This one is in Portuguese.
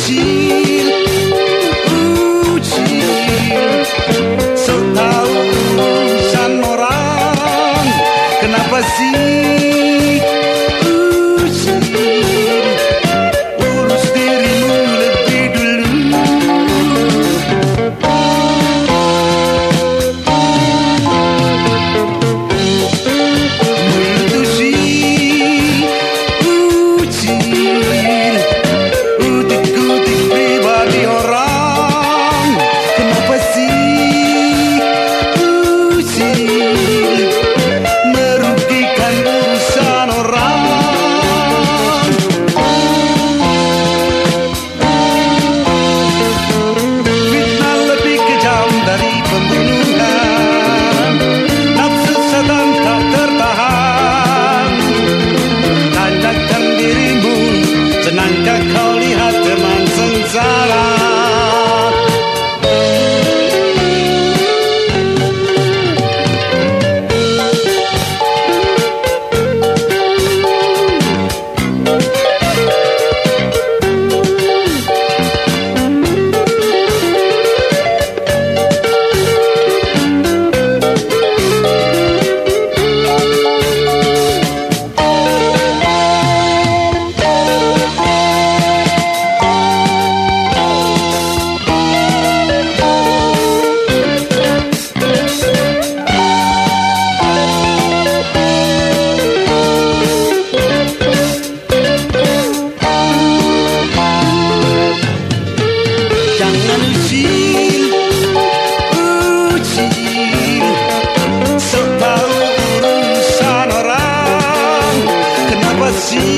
assim.